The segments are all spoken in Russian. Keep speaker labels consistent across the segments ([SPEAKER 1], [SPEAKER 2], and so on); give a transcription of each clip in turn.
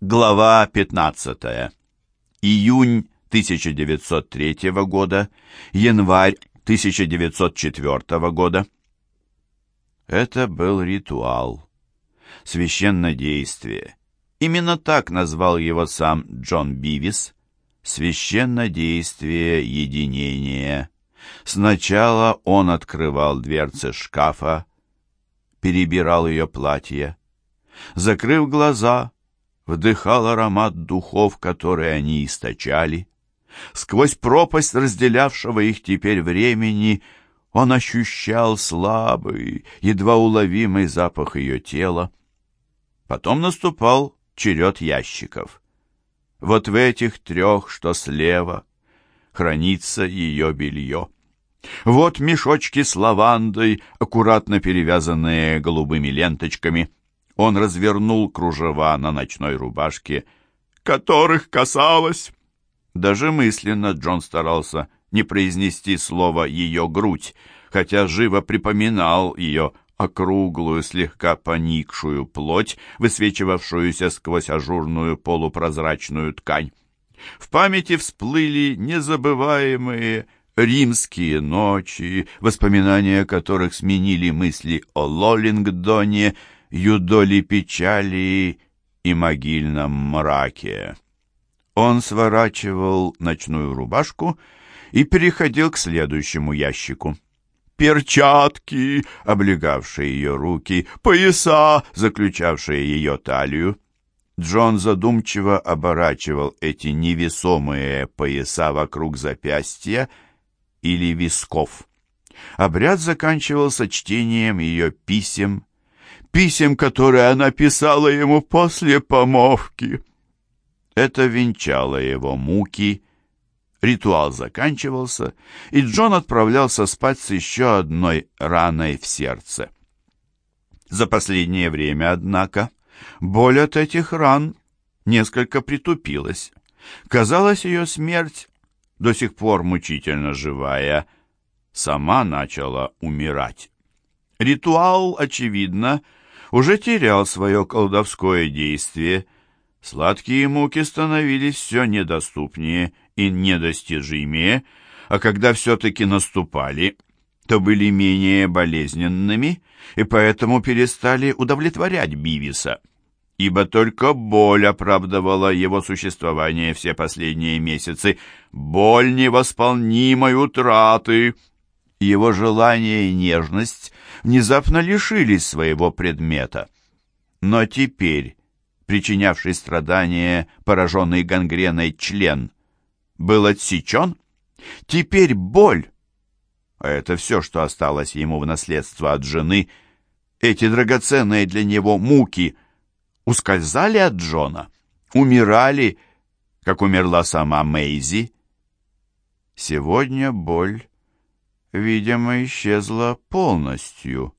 [SPEAKER 1] Глава 15. Июнь 1903 года, январь 1904 года. Это был ритуал, священнодействие. Именно так назвал его сам Джон Бивис. Священнодействие единения. Сначала он открывал дверцы шкафа, перебирал ее платье. Закрыв глаза, вдыхал аромат духов, которые они источали. Сквозь пропасть, разделявшего их теперь времени, он ощущал слабый, едва уловимый запах ее тела. Потом наступал черед ящиков. Вот в этих трех, что слева, хранится ее белье. Вот мешочки с лавандой, аккуратно перевязанные голубыми ленточками — он развернул кружева на ночной рубашке, которых касалось. Даже мысленно Джон старался не произнести слово «ее грудь», хотя живо припоминал ее округлую, слегка поникшую плоть, высвечивавшуюся сквозь ажурную полупрозрачную ткань. В памяти всплыли незабываемые римские ночи, воспоминания которых сменили мысли о Лоллингдоне, юдоли печали и могильном мраке. Он сворачивал ночную рубашку и переходил к следующему ящику. Перчатки, облегавшие ее руки, пояса, заключавшие ее талию. Джон задумчиво оборачивал эти невесомые пояса вокруг запястья или висков. Обряд заканчивался чтением ее писем, писем, которые она писала ему после помовки. Это венчало его муки. Ритуал заканчивался, и Джон отправлялся спать с еще одной раной в сердце. За последнее время, однако, боль от этих ран несколько притупилась. Казалось, ее смерть, до сих пор мучительно живая, сама начала умирать. Ритуал, очевидно, уже терял свое колдовское действие. Сладкие муки становились все недоступнее и недостижимее, а когда все-таки наступали, то были менее болезненными и поэтому перестали удовлетворять Бивиса, ибо только боль оправдывала его существование все последние месяцы, боль невосполнимой утраты. Его желание и нежность внезапно лишились своего предмета. Но теперь, причинявший страдания, пораженный гангреной член, был отсечен, теперь боль, а это все, что осталось ему в наследство от жены, эти драгоценные для него муки, ускользали от Джона, умирали, как умерла сама Мэйзи. Сегодня боль видимо, исчезла полностью.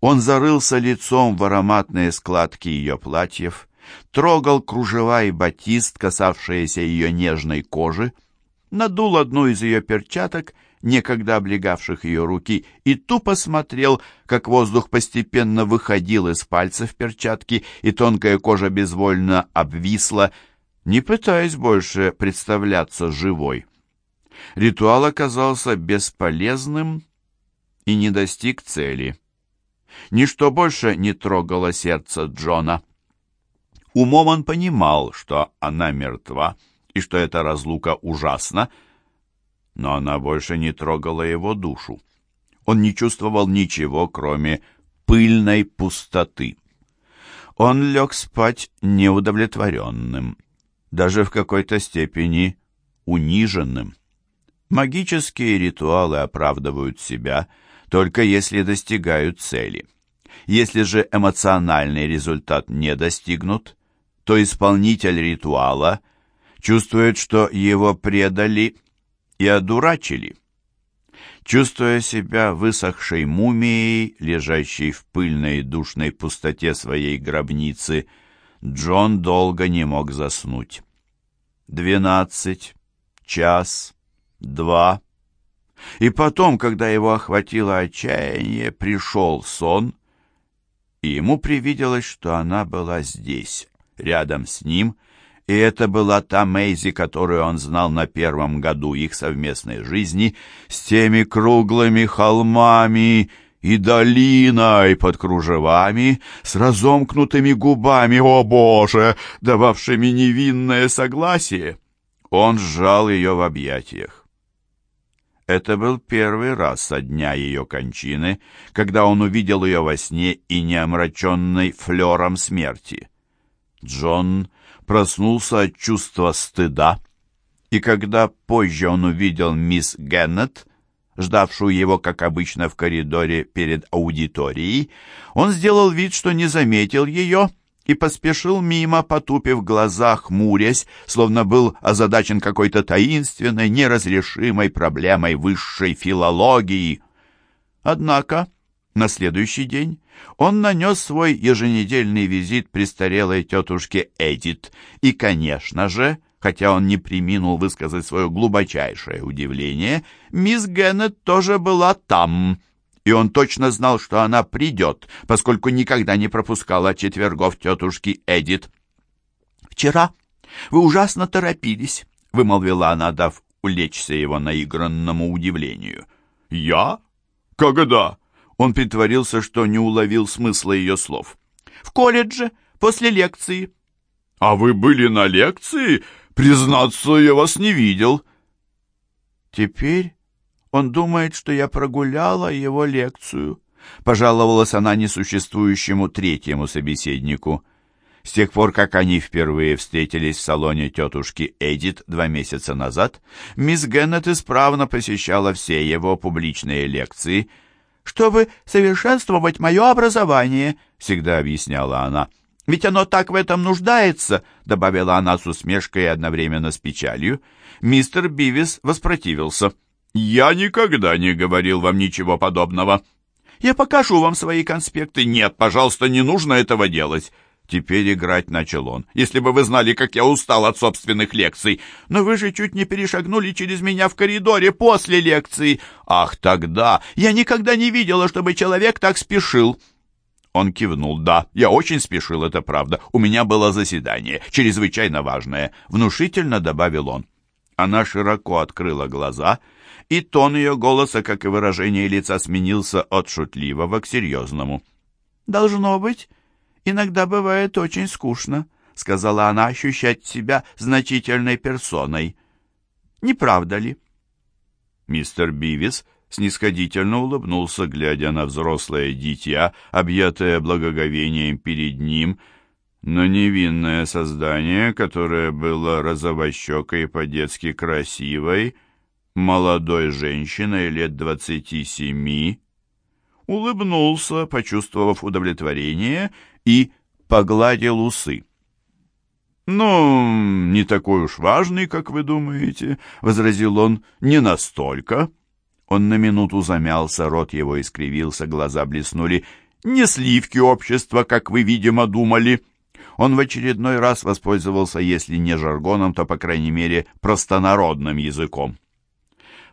[SPEAKER 1] Он зарылся лицом в ароматные складки ее платьев, трогал кружева и батист, касавшиеся ее нежной кожи, надул одну из ее перчаток, некогда облегавших ее руки, и тупо смотрел, как воздух постепенно выходил из пальцев перчатки, и тонкая кожа безвольно обвисла, не пытаясь больше представляться живой. Ритуал оказался бесполезным и не достиг цели. Ничто больше не трогало сердце Джона. Умом он понимал, что она мертва и что эта разлука ужасна, но она больше не трогала его душу. Он не чувствовал ничего, кроме пыльной пустоты. Он лег спать неудовлетворенным, даже в какой-то степени униженным. Магические ритуалы оправдывают себя только если достигают цели. Если же эмоциональный результат не достигнут, то исполнитель ритуала чувствует, что его предали и одурачили. Чувствуя себя высохшей мумией, лежащей в пыльной душной пустоте своей гробницы, Джон долго не мог заснуть. Двенадцать, час, два. И потом, когда его охватило отчаяние, пришел сон, и ему привиделось, что она была здесь, рядом с ним, и это была та Мэйзи, которую он знал на первом году их совместной жизни, с теми круглыми холмами и долиной под кружевами, с разомкнутыми губами, о боже, дававшими невинное согласие. Он сжал ее в объятиях. Это был первый раз со дня ее кончины, когда он увидел ее во сне и не омраченной флером смерти. Джон проснулся от чувства стыда, и когда позже он увидел мисс Геннет, ждавшую его, как обычно, в коридоре перед аудиторией, он сделал вид, что не заметил ее, и поспешил мимо, потупив глаза, хмурясь, словно был озадачен какой-то таинственной, неразрешимой проблемой высшей филологии. Однако на следующий день он нанес свой еженедельный визит престарелой тетушке Эдит, и, конечно же, хотя он не приминул высказать свое глубочайшее удивление, мисс Геннет тоже была там, и он точно знал, что она придет, поскольку никогда не пропускала четвергов тетушки Эдит. «Вчера вы ужасно торопились», — вымолвила она, дав улечься его наигранному удивлению.
[SPEAKER 2] «Я? Когда?»
[SPEAKER 1] Он притворился, что не уловил смысла ее слов.
[SPEAKER 3] «В колледже, после лекции».
[SPEAKER 2] «А вы были на лекции? Признаться, я вас не видел».
[SPEAKER 1] «Теперь он думает, что я прогуляла его лекцию», — пожаловалась она несуществующему третьему собеседнику. С тех пор, как они впервые встретились в салоне тетушки Эдит два месяца назад, мисс Геннет исправно посещала все его публичные лекции —
[SPEAKER 3] чтобы совершенствовать мое образование», —
[SPEAKER 1] всегда объясняла она.
[SPEAKER 3] «Ведь оно так в этом нуждается», — добавила она с усмешкой и одновременно с печалью.
[SPEAKER 1] Мистер Бивис воспротивился.
[SPEAKER 2] «Я никогда не говорил вам ничего подобного».
[SPEAKER 3] «Я покажу вам свои конспекты».
[SPEAKER 2] «Нет, пожалуйста, не нужно этого делать».
[SPEAKER 1] Теперь играть начал он.
[SPEAKER 2] «Если бы вы знали, как я устал от собственных лекций!»
[SPEAKER 3] «Но вы же чуть не перешагнули через меня в коридоре после лекции!»
[SPEAKER 1] «Ах, тогда!
[SPEAKER 3] Я никогда не видела, чтобы человек так спешил!»
[SPEAKER 1] Он кивнул. «Да, я очень спешил, это правда. У меня было заседание, чрезвычайно важное», — внушительно добавил он. Она широко открыла глаза, и тон ее голоса, как и выражение лица, сменился от шутливого к серьезному.
[SPEAKER 3] «Должно быть, иногда бывает очень скучно», — сказала она, — ощущать себя значительной персоной. Не правда ли?
[SPEAKER 1] Мистер Бивис снисходительно улыбнулся, глядя на взрослое дитя, объятое благоговением перед ним, на невинное создание, которое было розовощекой и по-детски красивой, молодой женщиной лет двадцати семи, улыбнулся, почувствовав удовлетворение, и погладил усы. «Ну, не такой уж важный, как вы думаете», — возразил он, — «не настолько». Он на минуту замялся, рот его искривился, глаза блеснули. «Не сливки общества, как вы, видимо, думали». Он в очередной раз воспользовался, если не жаргоном, то, по крайней мере, простонародным языком.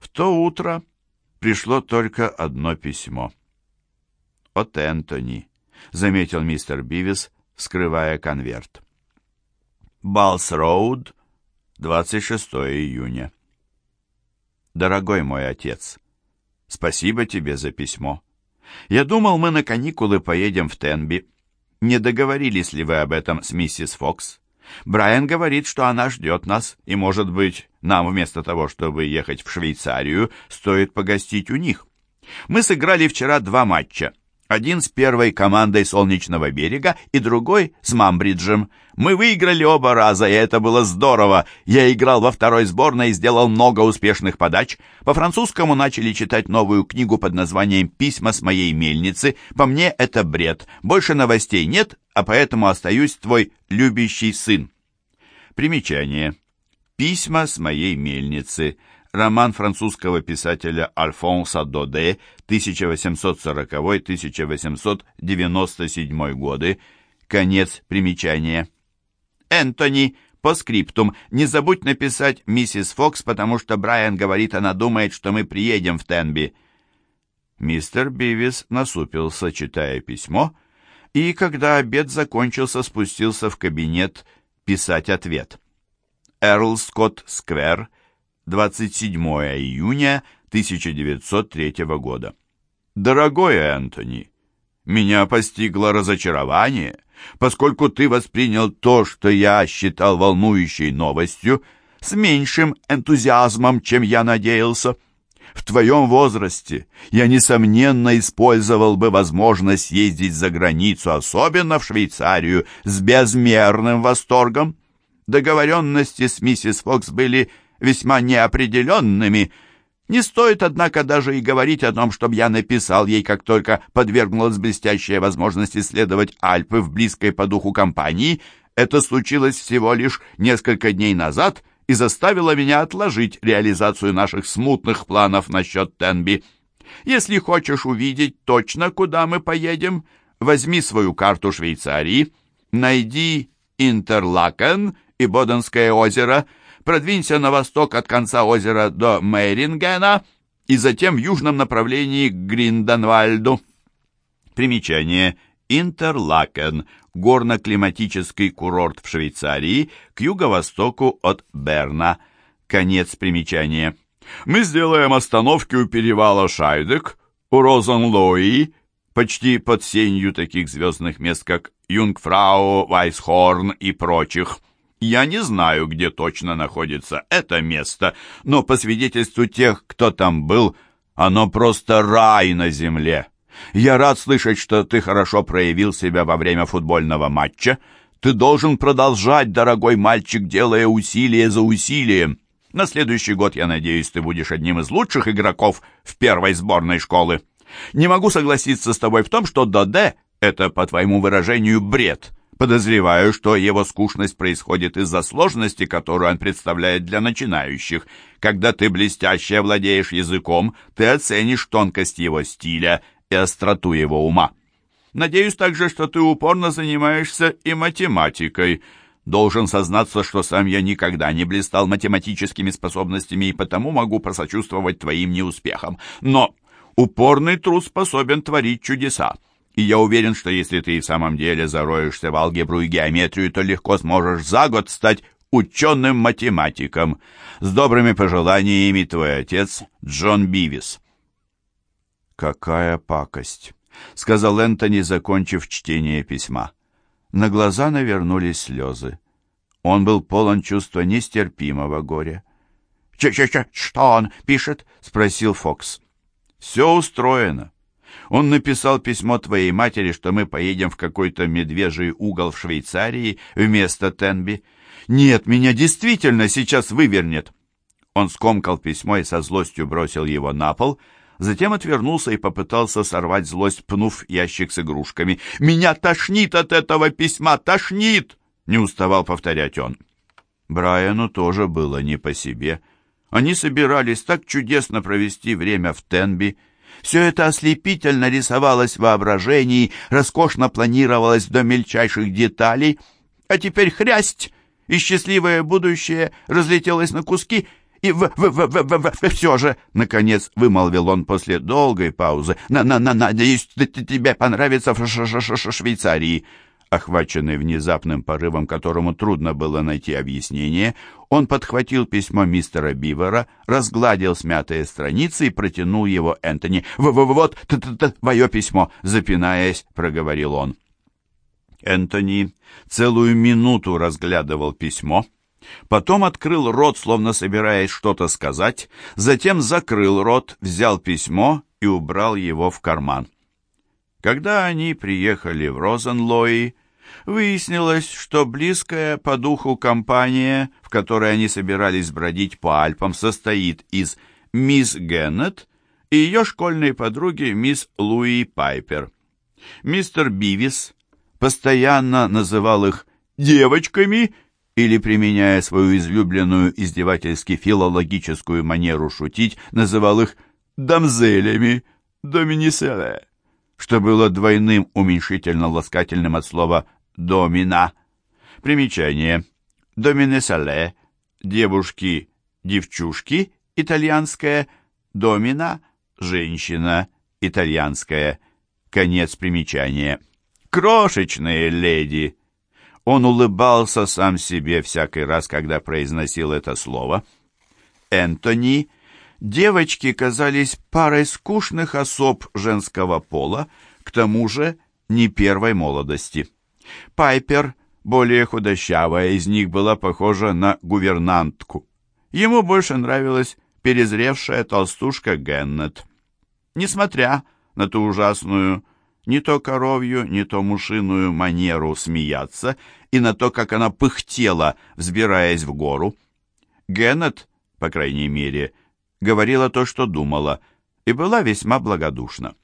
[SPEAKER 1] В то утро пришло только одно письмо. От Энтони. — заметил мистер Бивис, вскрывая конверт. Балс-Роуд, 26 июня. Дорогой мой отец, спасибо тебе за письмо. Я думал, мы на каникулы поедем в Тенби. Не договорились ли вы об этом с миссис Фокс? Брайан говорит, что она ждет нас, и, может быть, нам вместо того, чтобы ехать в Швейцарию, стоит погостить у них. Мы сыграли вчера два матча. Один с первой командой «Солнечного берега» и другой с «Мамбриджем». Мы выиграли оба раза, и это было здорово. Я играл во второй сборной и сделал много успешных подач. По-французскому начали читать новую книгу под названием «Письма с моей мельницы». По мне это бред. Больше новостей нет, а поэтому остаюсь твой любящий сын. Примечание. «Письма с моей мельницы» роман французского писателя Альфонса Доде 1840-1897 годы, конец примечания. Энтони, по скриптум, не забудь написать миссис Фокс, потому что Брайан говорит, она думает, что мы приедем в Тенби. Мистер Бивис насупился, читая письмо,
[SPEAKER 3] и, когда обед закончился, спустился в кабинет писать ответ. Эрл Скотт Сквер, 27 июня 1903 года. Дорогой Энтони, меня постигло разочарование, поскольку ты воспринял то, что я считал волнующей новостью, с меньшим энтузиазмом, чем я надеялся. В твоем возрасте я, несомненно, использовал бы возможность ездить за границу, особенно в Швейцарию, с безмерным восторгом. Договоренности с миссис Фокс были весьма неопределенными. Не стоит, однако, даже и говорить о том, чтобы я написал ей, как только подвергнулась блестящая возможность исследовать Альпы в близкой по духу компании. Это случилось всего лишь несколько дней назад — и заставила меня отложить реализацию наших смутных планов насчет Тенби. Если хочешь увидеть точно, куда мы поедем, возьми свою карту Швейцарии, найди Интерлакен и Боденское озеро, продвинься на восток от конца озера до Мейрингена и затем в южном направлении к Гринденвальду. Примечание. Интерлакен горно-климатический курорт в Швейцарии к юго-востоку от Берна. Конец примечания. Мы сделаем остановки у перевала Шайдек, у Розенлои, почти под сенью таких звездных мест, как Юнгфрау, Вайсхорн и прочих. Я не знаю, где точно находится это место, но по свидетельству тех, кто там был, оно просто рай на земле. Я рад слышать, что ты хорошо проявил себя во время футбольного матча. Ты должен продолжать, дорогой мальчик, делая усилие за усилием. На следующий год, я надеюсь, ты будешь одним из лучших игроков в первой сборной школы. Не могу согласиться с тобой в том, что Доде — это, по твоему выражению, бред. Подозреваю, что его скучность происходит из-за сложности, которую он представляет для начинающих. Когда ты блестяще владеешь языком, ты оценишь тонкость его стиля и остроту его ума. Надеюсь также, что ты упорно занимаешься и математикой. Должен сознаться, что сам я никогда не блистал математическими способностями и потому могу просочувствовать твоим неуспехам. Но упорный труд способен творить чудеса. И я уверен, что если ты в самом деле зароешься в алгебру и геометрию, то легко сможешь за год стать ученым-математиком. С добрыми пожеланиями твой отец Джон Бивис.
[SPEAKER 1] «Какая пакость!» — сказал Энтони, закончив чтение письма. На глаза навернулись слезы. Он был полон чувства нестерпимого горя.
[SPEAKER 3] «Ч-ч-ч, что он пишет?» — спросил Фокс.
[SPEAKER 1] «Все устроено. Он написал письмо твоей матери, что мы поедем в какой-то медвежий угол в Швейцарии вместо Тенби. Нет, меня действительно сейчас вывернет». Он скомкал письмо и со злостью бросил его на пол — Затем отвернулся и попытался сорвать злость, пнув ящик с игрушками. «Меня тошнит от этого письма! Тошнит!» — не уставал повторять он. Брайану тоже было не по себе. Они собирались так чудесно провести время в Тенби. Все это ослепительно рисовалось в воображении, роскошно планировалось до мельчайших деталей. А теперь хрясть, и счастливое будущее разлетелось на куски — и в, в, в, в, в, в, все же, наконец, вымолвил он после долгой паузы. На, на, на, надеюсь, тебе понравится в ш ш ш Швейцарии. Охваченный внезапным порывом, которому трудно было найти объяснение, он подхватил письмо мистера Бивера, разгладил смятые страницы и протянул его Энтони. «В -в «Вот, т -т -т, твое письмо!» — запинаясь, проговорил он. Энтони целую минуту разглядывал письмо — Потом открыл рот, словно собираясь что-то сказать, затем закрыл рот, взял письмо и убрал его в карман. Когда они приехали в Розенлои, выяснилось, что близкая по духу компания, в которой они собирались бродить по Альпам, состоит из мисс Геннет и ее школьной подруги мисс Луи Пайпер. Мистер Бивис постоянно называл их «девочками» или, применяя свою излюбленную издевательски-филологическую манеру шутить, называл их «дамзелями», «доминиселе», что было двойным уменьшительно-ласкательным от слова «домина». Примечание. «Доминеселе» — девушки, девчушки, итальянская, «домина» — женщина, итальянская. Конец примечания.
[SPEAKER 3] крошечные леди!» Он улыбался сам себе всякий раз, когда произносил это слово. Энтони, девочки казались парой скучных особ женского пола, к тому же не первой молодости. Пайпер, более худощавая из них, была похожа на гувернантку. Ему больше нравилась перезревшая толстушка Геннет. Несмотря на ту ужасную не то коровью, не то мушиную манеру смеяться и на то, как она пыхтела, взбираясь в гору. Геннет, по крайней мере, говорила то, что думала, и была весьма благодушна.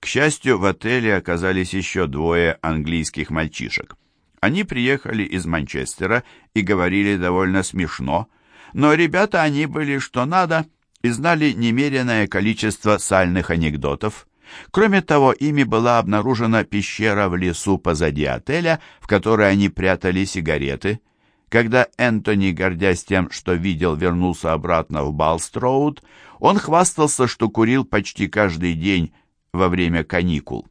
[SPEAKER 3] К счастью, в отеле оказались еще двое английских мальчишек. Они приехали из Манчестера и говорили довольно смешно, но ребята они были что надо и знали немеренное количество сальных анекдотов. Кроме того, ими была обнаружена пещера в лесу позади отеля, в которой они прятали сигареты. Когда Энтони, гордясь тем, что видел, вернулся обратно в Балстроуд, он хвастался, что курил почти каждый день во время каникул.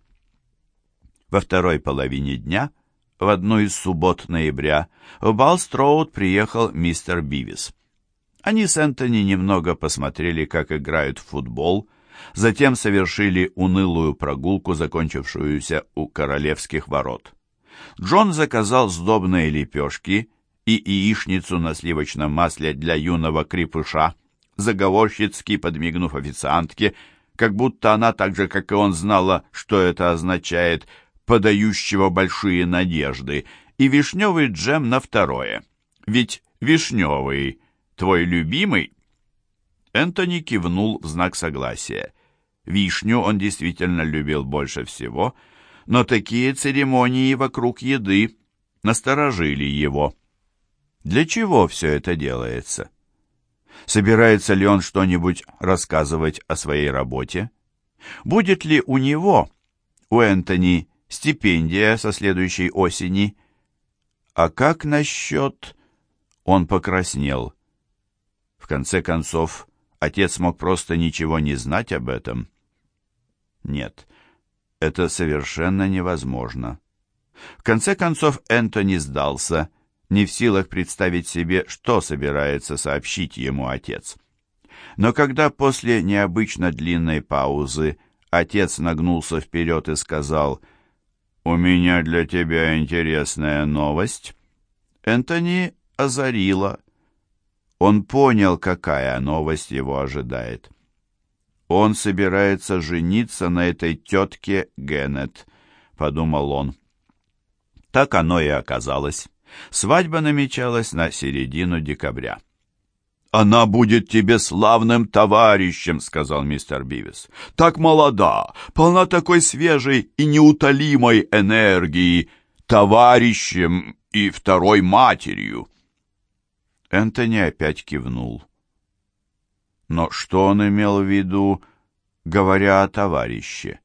[SPEAKER 3] Во второй половине дня, в одну из суббот ноября, в Балстроуд приехал мистер Бивис. Они с Энтони немного посмотрели, как играют в футбол, затем совершили унылую прогулку, закончившуюся у королевских ворот. Джон заказал сдобные лепешки и яичницу на сливочном масле для юного крепыша, заговорщицки подмигнув официантке, как будто она так же, как и он, знала, что это означает «подающего большие надежды», и вишневый джем на второе. Ведь вишневый, твой любимый, Энтони кивнул в знак согласия. Вишню он действительно любил больше всего, но такие церемонии вокруг еды насторожили его. Для чего все это делается? Собирается ли он что-нибудь рассказывать о своей работе? Будет ли у него, у Энтони, стипендия со следующей осени? А как насчет... Он покраснел. В конце концов, Отец мог просто ничего не знать об этом? Нет, это совершенно невозможно. В конце концов Энтони сдался, не в силах представить себе, что собирается сообщить ему отец. Но когда после необычно длинной паузы отец нагнулся вперед и сказал «У меня для тебя интересная новость», Энтони озарила. Он понял, какая новость его ожидает. «Он собирается жениться на этой тетке Геннет», — подумал он. Так оно и оказалось. Свадьба намечалась на середину декабря. «Она будет тебе славным товарищем», — сказал мистер Бивис. «Так молода, полна такой свежей и неутолимой энергии, товарищем и второй матерью». Энтони опять кивнул. Но что он имел в виду, говоря о товарище?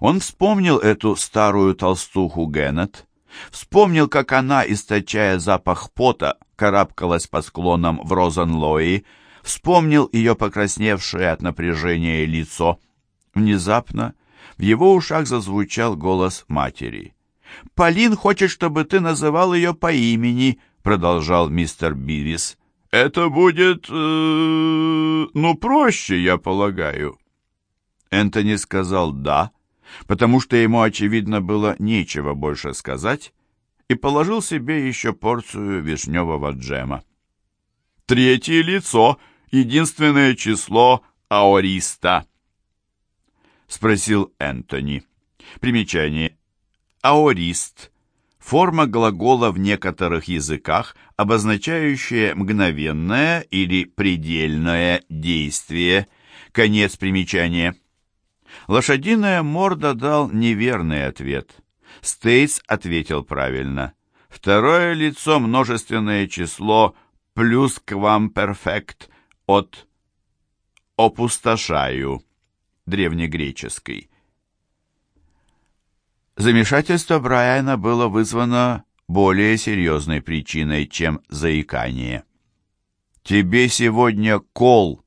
[SPEAKER 3] Он вспомнил эту старую толстуху Геннет, вспомнил, как она, источая запах пота, карабкалась по склонам в Розенлои, вспомнил ее покрасневшее от напряжения лицо. Внезапно в его ушах зазвучал голос матери. «Полин хочет, чтобы ты называл ее по имени», продолжал мистер Бивис. «Это будет... Э, ну, проще, я полагаю». Энтони сказал «да», потому что ему, очевидно, было нечего больше сказать, и положил себе еще порцию вишневого джема. «Третье лицо, единственное число аориста», — спросил Энтони. Примечание. Аорист — форма глагола в некоторых языках, обозначающая мгновенное или предельное действие. Конец примечания. Лошадиная морда дал неверный ответ. Стейтс ответил правильно. Второе лицо множественное число плюс квамперфект от опустошаю древнегреческий. Замешательство Брайана было вызвано более серьезной причиной, чем заикание. «Тебе сегодня кол,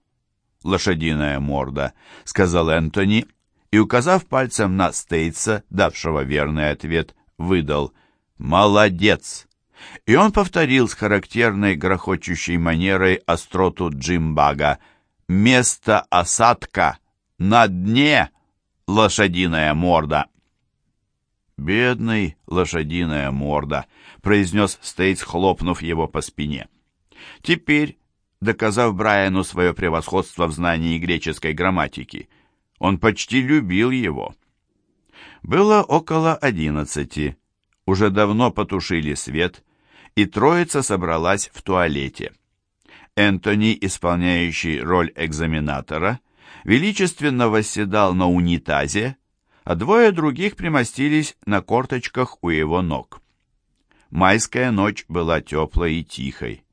[SPEAKER 3] лошадиная морда», — сказал Энтони, и, указав пальцем на Стейтса, давшего верный ответ, выдал «Молодец!» И он повторил с характерной грохочущей манерой остроту Джимбага «Место осадка на дне, лошадиная морда!» «Бедный лошадиная морда», — произнес Стейтс, хлопнув его по спине. Теперь, доказав Брайану свое превосходство в знании греческой грамматики, он почти любил его. Было около одиннадцати. Уже давно потушили свет, и троица собралась в туалете. Энтони, исполняющий роль экзаменатора, величественно восседал на унитазе, а двое других примостились на корточках у его ног. Майская ночь была теплой и тихой.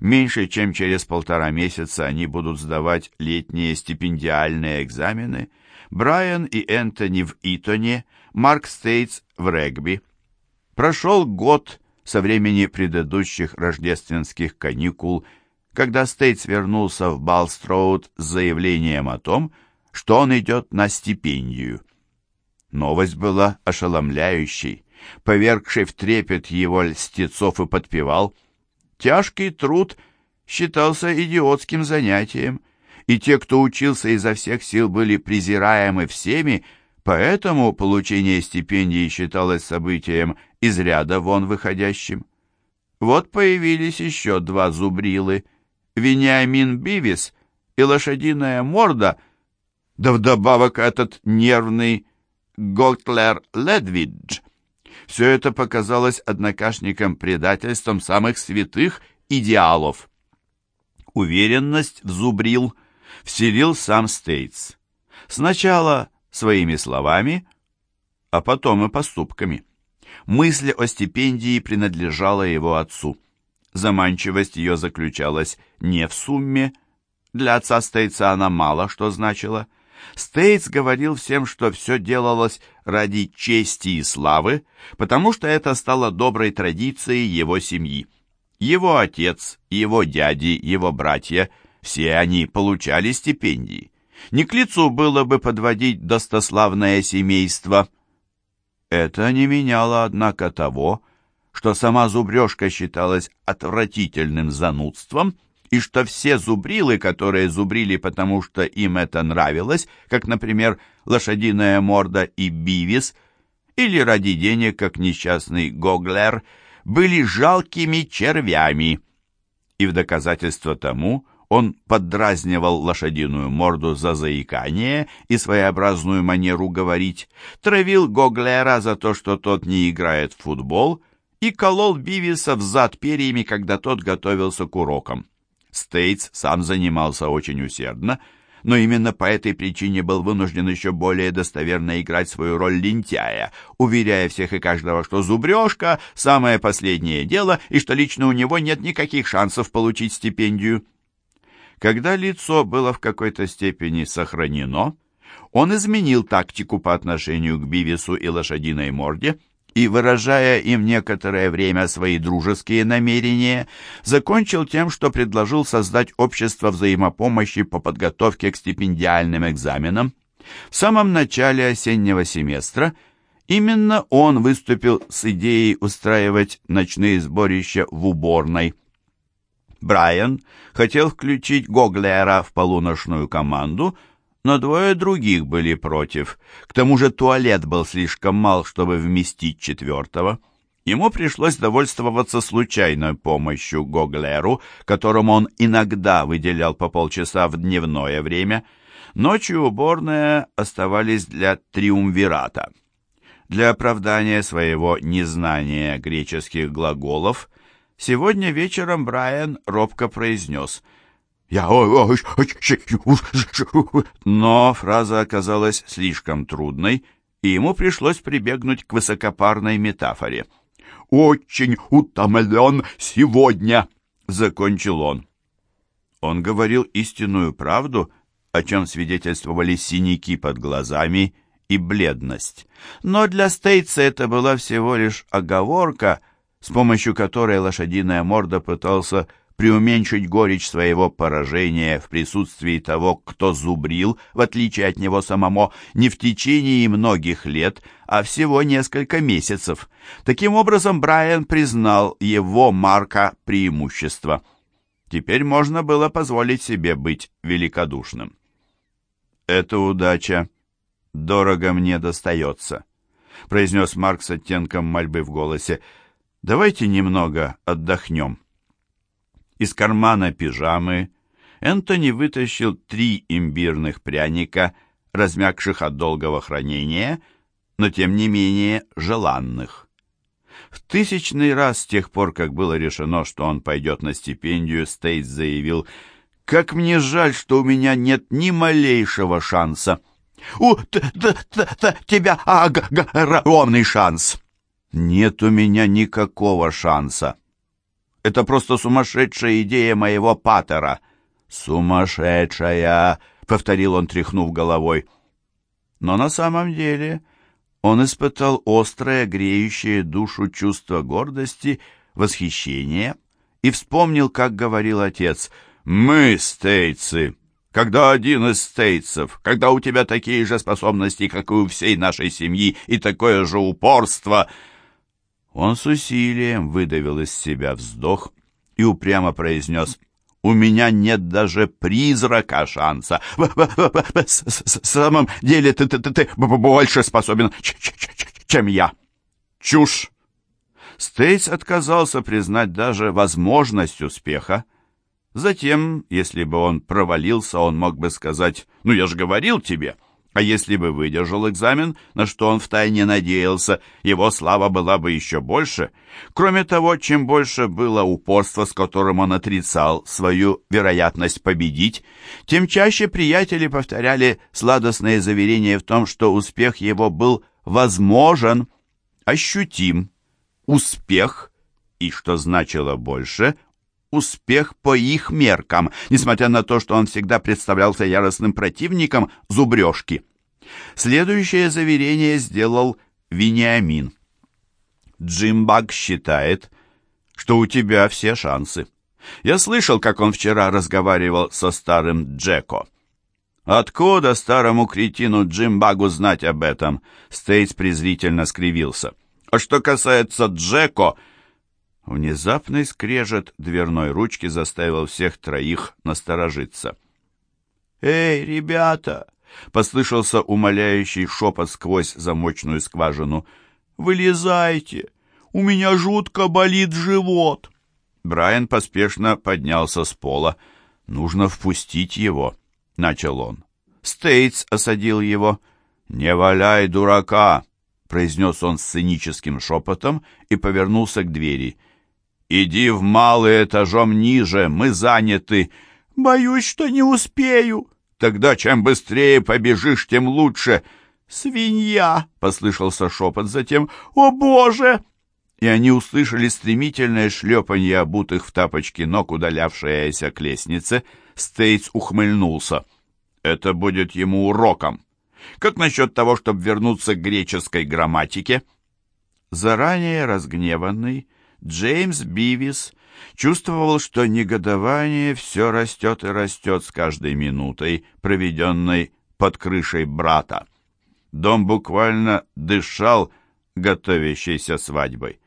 [SPEAKER 3] Меньше чем через полтора месяца они будут сдавать летние стипендиальные экзамены. Брайан и Энтони в Итоне, Марк Стейтс в регби. Прошел год со времени предыдущих рождественских каникул, когда Стейтс вернулся в Балстроуд с заявлением о том, что он идет на стипендию. Новость была ошеломляющей, повергшей в трепет его льстецов и подпевал – Тяжкий труд считался идиотским занятием, и те, кто учился изо всех сил, были презираемы всеми, поэтому получение стипендии считалось событием из ряда вон выходящим. Вот появились еще два зубрилы — Вениамин Бивис и лошадиная морда, да вдобавок этот нервный Готлер Ледвидж — все это показалось однокашникам предательством самых святых идеалов. Уверенность в зубрил вселил сам Стейтс. Сначала своими словами, а потом и поступками. Мысль о стипендии принадлежала его отцу. Заманчивость ее заключалась не в сумме, для отца Стейтса она мало что значила. Стейтс говорил всем, что все делалось ради чести и славы, потому что это стало доброй традицией его семьи. Его отец, его дяди, его братья – все они получали стипендии. Не к лицу было бы подводить достославное семейство. Это не меняло, однако, того, что сама зубрежка считалась отвратительным занудством – и что все зубрилы, которые зубрили, потому что им это нравилось, как, например, лошадиная морда и бивис, или ради денег, как несчастный Гоглер, были жалкими червями. И в доказательство тому он поддразнивал лошадиную морду за заикание и своеобразную манеру говорить, травил Гоглера за то, что тот не играет в футбол, и колол Бивиса в зад перьями, когда тот готовился к урокам. Стейтс сам занимался очень усердно, но именно по этой причине был вынужден еще более достоверно играть свою роль лентяя, уверяя всех и каждого, что зубрежка — самое последнее дело и что лично у него нет никаких шансов получить стипендию. Когда лицо было в какой-то степени сохранено, он изменил тактику по отношению к Бивису и лошадиной морде — и, выражая им некоторое время свои дружеские намерения, закончил тем, что предложил создать общество взаимопомощи по подготовке к стипендиальным экзаменам. В самом начале осеннего семестра именно он выступил с идеей устраивать ночные сборища в уборной. Брайан хотел включить Гоглера в полуношную команду – но двое других были против. К тому же туалет был слишком мал, чтобы вместить четвертого. Ему пришлось довольствоваться случайной помощью Гоглеру, которому он иногда выделял по полчаса в дневное время. Ночью уборные оставались для триумвирата. Для оправдания своего незнания греческих глаголов сегодня вечером Брайан робко произнес – я... Но фраза оказалась слишком трудной, и ему пришлось прибегнуть к высокопарной метафоре. «Очень утомлен сегодня!» — закончил он. Он говорил истинную правду, о чем свидетельствовали синяки под глазами и бледность. Но для Стейтса это была всего лишь оговорка, с помощью которой лошадиная морда пытался преуменьшить горечь своего поражения в присутствии того, кто зубрил, в отличие от него самого, не в течение многих лет, а всего несколько месяцев. Таким образом, Брайан признал его Марка преимущество. Теперь можно было позволить себе быть великодушным. «Эта удача дорого мне достается», — произнес Марк с оттенком мольбы в голосе. «Давайте немного отдохнем». Из кармана пижамы Энтони вытащил три имбирных пряника, размягших от долгого хранения, но тем не менее желанных. В тысячный раз с тех пор, как было решено, что он пойдет на стипендию, Стейт заявил, «Как мне жаль, что у меня нет ни малейшего шанса». «У т -т -т -т тебя огромный шанс!» «Нет у меня никакого шанса!» Это просто сумасшедшая идея моего патера. Сумасшедшая, повторил он, тряхнув головой. Но на самом деле он испытал острое, греющее душу чувство гордости, восхищения и вспомнил, как говорил отец, «Мы, стейцы, когда один из стейцев, когда у тебя такие же способности, как и у всей нашей семьи, и такое же упорство...» Он с усилием выдавил из себя вздох и упрямо произнес «У меня нет даже призрака шанса. В, самом деле ты, ты, ты, ты больше способен, чем я». Чушь! Стейс отказался признать даже возможность успеха. Затем, если бы он провалился, он мог бы сказать «Ну, я же говорил тебе». А если бы выдержал экзамен, на что он втайне надеялся, его слава была бы еще больше. Кроме того, чем больше было упорства, с которым он отрицал свою вероятность победить, тем чаще приятели повторяли сладостные заверения в том, что успех его был возможен, ощутим. Успех, и что значило больше, успех по их меркам, несмотря на то, что он всегда представлялся яростным противником зубрежки. Следующее заверение сделал Вениамин. Джимбак считает, что у тебя все шансы. Я слышал, как он вчера разговаривал со старым Джеко. Откуда старому кретину Джимбагу знать об этом? Стейтс презрительно скривился. А что касается Джеко, Внезапный скрежет дверной ручки заставил всех троих насторожиться. «Эй, ребята!» — послышался умоляющий шепот сквозь замочную скважину. «Вылезайте! У меня жутко болит живот!» Брайан поспешно поднялся с пола. «Нужно впустить его», — начал он. Стейтс осадил его. «Не валяй дурака!» — произнес он с сценическим шепотом и повернулся к двери. «Иди в малый этажом ниже, мы заняты». «Боюсь, что не успею». «Тогда чем быстрее побежишь, тем лучше». «Свинья!» — послышался шепот затем. «О, Боже!» И они услышали стремительное шлепанье обутых в тапочки ног, удалявшееся к лестнице. Стейтс ухмыльнулся. «Это будет ему уроком. Как насчет того, чтобы вернуться к греческой грамматике?» Заранее разгневанный, Джеймс Бивис чувствовал, что негодование все растет и растет с каждой минутой, проведенной под крышей брата. Дом буквально дышал готовящейся свадьбой.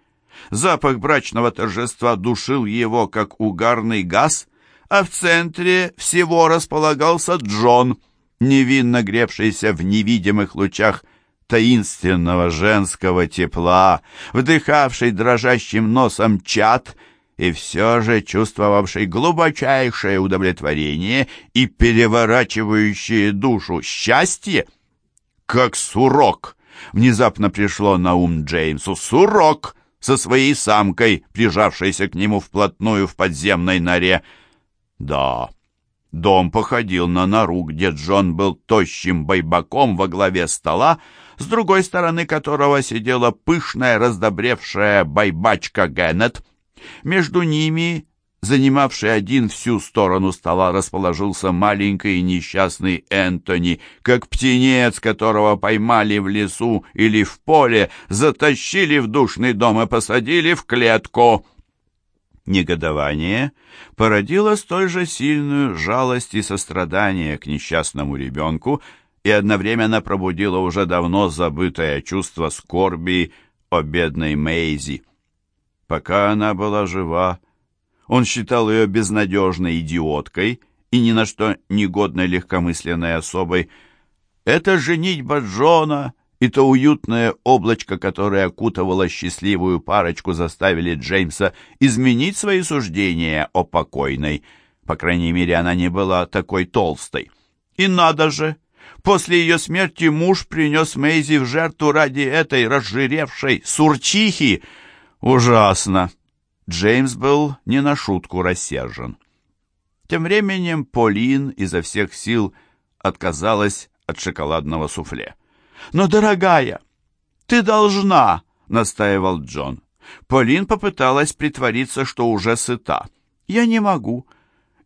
[SPEAKER 3] Запах брачного торжества душил его, как угарный газ, а в центре всего располагался Джон, невинно гревшийся в невидимых лучах таинственного женского тепла, вдыхавший дрожащим носом чад и все же чувствовавший глубочайшее удовлетворение и переворачивающее душу счастье, как сурок. Внезапно пришло на ум Джеймсу сурок со своей самкой, прижавшейся к нему вплотную в подземной норе. Да, дом походил на нору, где Джон был тощим байбаком во главе стола, с другой стороны которого сидела пышная раздобревшая байбачка Геннет. Между ними, занимавший один всю сторону стола, расположился маленький несчастный Энтони, как птенец, которого поймали в лесу или в поле, затащили в душный дом и посадили в клетку. Негодование породило столь же сильную жалость и сострадание к несчастному ребенку и одновременно пробудило уже давно забытое чувство скорби о бедной Мейзи. Пока она была жива, он считал ее безнадежной идиоткой и ни на что негодной легкомысленной особой. Эта женитьба Джона и то уютное облачко, которое окутывало счастливую парочку, заставили Джеймса изменить свои суждения о покойной. По крайней мере, она не была такой толстой. И надо же! После ее смерти муж принес Мейзи в жертву ради этой разжиревшей сурчихи. Ужасно! Джеймс был не на шутку рассержен. Тем временем Полин изо всех сил отказалась от шоколадного суфле. «Но, дорогая, ты должна!» — настаивал Джон. Полин попыталась притвориться, что уже сыта. «Я не могу».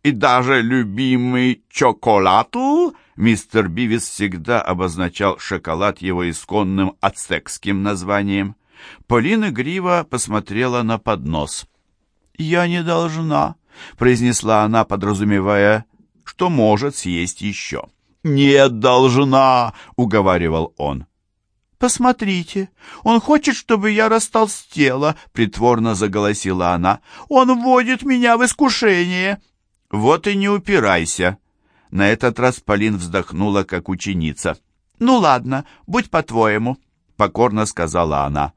[SPEAKER 3] «И даже любимый чоколату?» Мистер Бивис всегда обозначал шоколад его исконным ацтекским названием. Полина игриво посмотрела на поднос. «Я не должна», — произнесла она, подразумевая, что может съесть еще. «Нет, должна!» — уговаривал он. «Посмотрите, он хочет, чтобы я растолстела», — притворно заголосила она. «Он вводит меня в искушение». «Вот и не упирайся». На этот раз Полин вздохнула, как ученица. «Ну ладно, будь по-твоему», — покорно сказала она.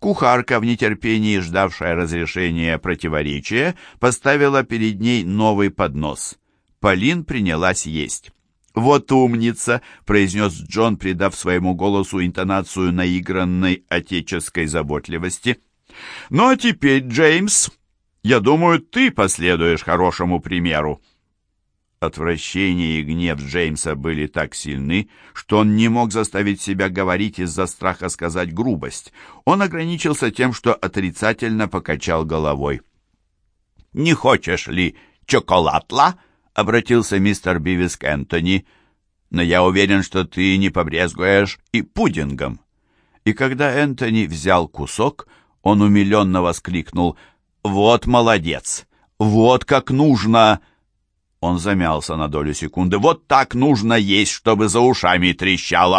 [SPEAKER 3] Кухарка, в нетерпении ждавшая разрешения противоречия, поставила перед ней новый поднос. Полин принялась есть. «Вот умница!» — произнес Джон, придав своему голосу интонацию наигранной отеческой заботливости. «Ну а теперь, Джеймс, я думаю, ты последуешь хорошему примеру». Отвращение и гнев Джеймса были так сильны, что он не мог заставить себя говорить из-за страха сказать грубость. Он ограничился тем, что отрицательно покачал головой. «Не хочешь ли чоколадла?» обратился мистер Бивис к Энтони, но я уверен, что ты не побрезгуешь и пудингом. И когда Энтони взял кусок, он умиленно воскликнул «Вот молодец! Вот как нужно!» Он замялся на долю секунды. «Вот так нужно есть, чтобы за ушами трещало!»